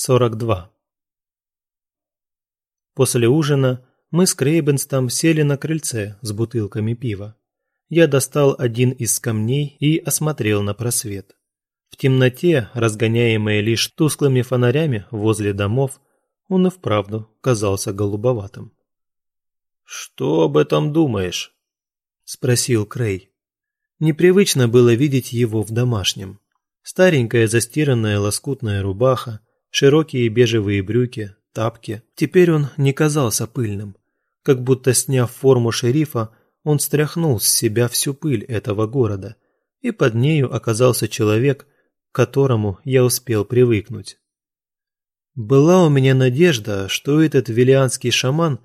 42. После ужина мы с Крейбенстом сели на крыльце с бутылками пива. Я достал один из камней и осмотрел на просвет. В темноте, разгоняемой лишь тусклыми фонарями возле домов, он и вправду казался голубоватым. «Что об этом думаешь?» – спросил Крей. Непривычно было видеть его в домашнем. Старенькая застиранная лоскутная рубаха, широкие бежевые брюки, тапки. Теперь он не казался пыльным. Как будто сняв форму шерифа, он стряхнул с себя всю пыль этого города, и под нею оказался человек, к которому я успел привыкнуть. Была у меня надежда, что этот велианский шаман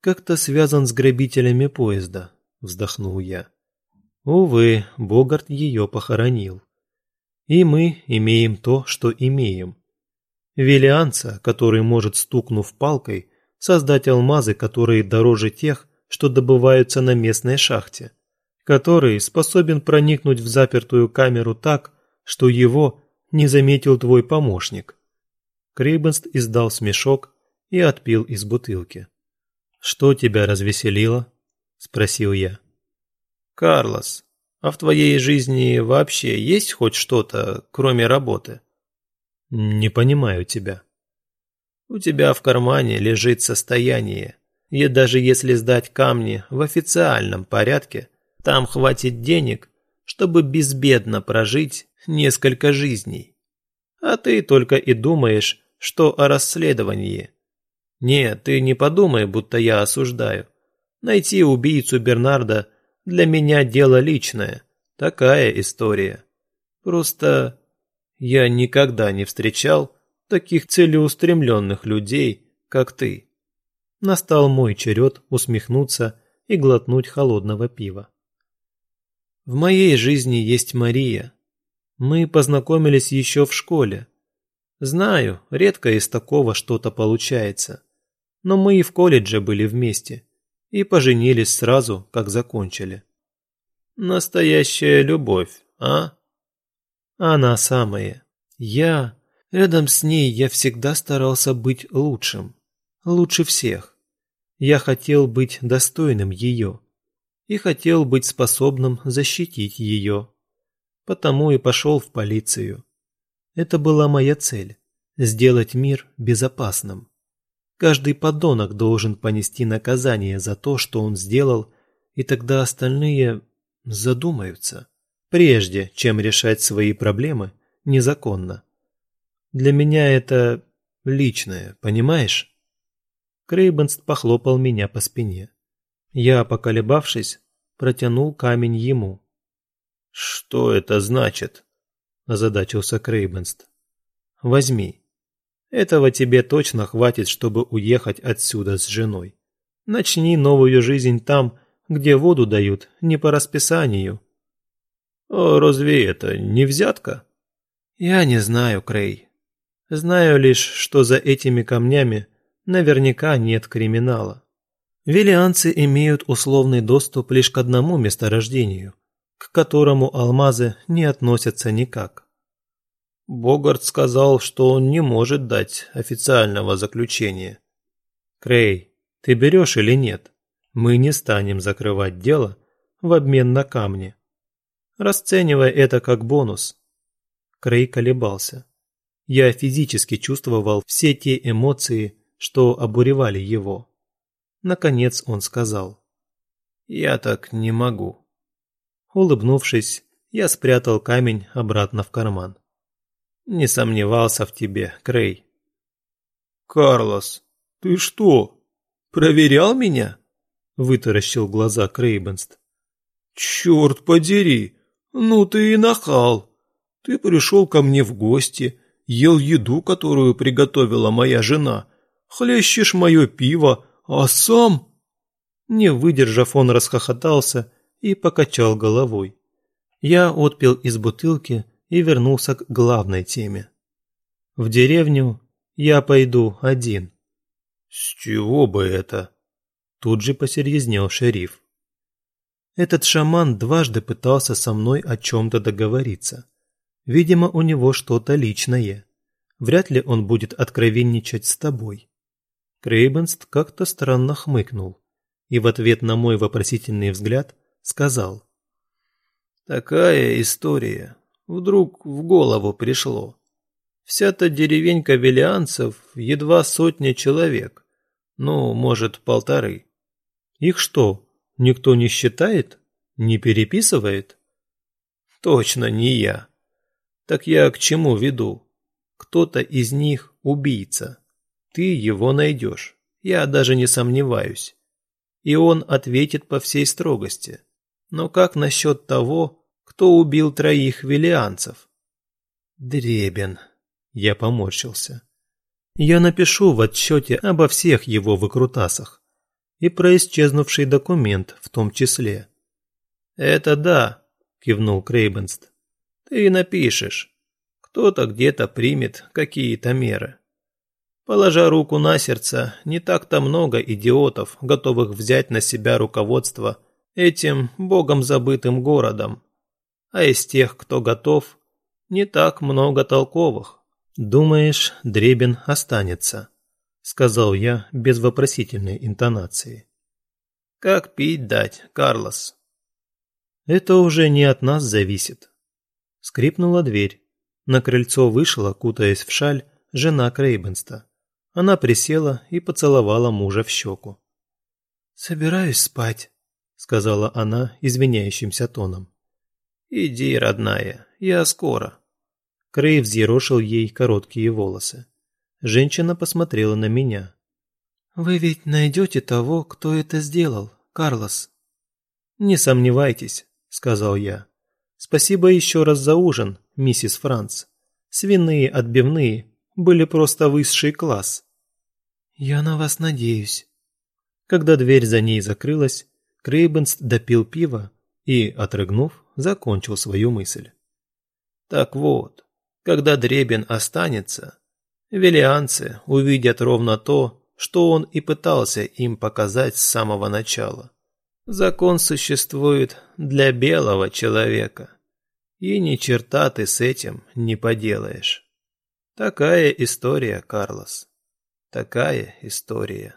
как-то связан с грабителями поезда, вздохнул я. Увы, Богарт ее похоронил. И мы имеем то, что имеем. Велианца, который может, стукнув палкой, создать алмазы, которые дороже тех, что добываются на местной шахте, который способен проникнуть в запертую камеру так, что его не заметил твой помощник. Крейбенст издал смешок и отпил из бутылки. «Что тебя развеселило?» – спросил я. «Карлос, а в твоей жизни вообще есть хоть что-то, кроме работы?» Не понимаю тебя. У тебя в кармане лежит состояние. И даже если сдать камни в официальном порядке, там хватит денег, чтобы безбедно прожить несколько жизней. А ты только и думаешь, что о расследовании. Нет, ты не подумай, будто я осуждаю. Найти убийцу Бернарда для меня дело личное. Такая история. Просто я никогда не встречал таких целеустремленных людей, как ты. Настал мой черед усмехнуться и глотнуть холодного пива. В моей жизни есть Мария. Мы познакомились еще в школе. Знаю, редко из такого что-то получается. Но мы и в колледже были вместе и поженились сразу, как закончили. Настоящая любовь, а? Она самая. Я... Рядом с ней я всегда старался быть лучшим. Лучше всех. Я хотел быть достойным ее. И хотел быть способным защитить ее. Потому и пошел в полицию. Это была моя цель – сделать мир безопасным. Каждый подонок должен понести наказание за то, что он сделал, и тогда остальные задумаются прежде чем решать свои проблемы незаконно. Для меня это личное, понимаешь? Крейбенст похлопал меня по спине. Я, поколебавшись, протянул камень ему. «Что это значит?» – озадачился Крейбенст. «Возьми. Этого тебе точно хватит, чтобы уехать отсюда с женой. Начни новую жизнь там, где воду дают не по расписанию, «А разве это не взятка?» «Я не знаю, Крей. Знаю лишь, что за этими камнями наверняка нет криминала. Велианцы имеют условный доступ лишь к одному месторождению, к которому алмазы не относятся никак. Богарт сказал, что он не может дать официального заключения. Крей, ты берешь или нет? Мы не станем закрывать дело в обмен на камни расценивая это как бонус. Крей колебался. Я физически чувствовал все те эмоции, что обуревали его. Наконец он сказал. «Я так не могу». Улыбнувшись, я спрятал камень обратно в карман. «Не сомневался в тебе, Крей». «Карлос, ты что, проверял меня?» Вытаращил глаза Крейбенст. «Черт подери! «Ну ты и нахал. Ты пришел ко мне в гости, ел еду, которую приготовила моя жена, хлещешь мое пиво, а сам...» Не выдержав, он расхохотался и покачал головой. Я отпил из бутылки и вернулся к главной теме. В деревню я пойду один. С чего бы это? Тут же посерьезнел шериф. Этот шаман дважды пытался со мной о чем-то договориться. Видимо, у него что-то личное. вряд ли он будет откровенничать с тобой. Крейбенст как-то странно хмыкнул и в ответ на мой вопросительный взгляд сказал. «Такая история. Вдруг в голову пришло. Вся-то деревенька велианцев едва сотня человек. Ну, может, полторы. Их что, никто не считает? Не переписывает? Точно не я. Так я к чему веду? Кто-то из них убийца. Ты его найдешь, я даже не сомневаюсь. И он ответит по всей строгости. Но как насчет того, кто убил троих велианцев? Дребен. Я поморщился. Я напишу в отчете обо всех его выкрутасах. И про исчезнувший документ в том числе. «Это да», – кивнул Крейбенст. «Ты напишешь. Кто-то где-то примет какие-то меры». Положа руку на сердце, не так-то много идиотов, готовых взять на себя руководство этим богом забытым городом. А из тех, кто готов, не так много толковых. «Думаешь, Дребен останется?» – сказал я без вопросительной интонации. «Как пить дать, Карлос?» «Это уже не от нас зависит». Скрипнула дверь. На крыльцо вышла, кутаясь в шаль, жена Крейбенста. Она присела и поцеловала мужа в щеку. «Собираюсь спать», — сказала она извиняющимся тоном. «Иди, родная, я скоро». Крей взъерошил ей короткие волосы. Женщина посмотрела на меня. «Вы ведь найдете того, кто это сделал, Карлос?» «Не сомневайтесь», — сказал я. «Спасибо еще раз за ужин, миссис Франц. Свиные отбивные были просто высший класс. «Я на вас надеюсь». Когда дверь за ней закрылась, Крейбенс допил пиво и, отрыгнув, закончил свою мысль. «Так вот, когда Дребен останется, велианцы увидят ровно то, что он и пытался им показать с самого начала. Закон существует для белого человека, и ни черта ты с этим не поделаешь. Такая история, Карлос. Такая история.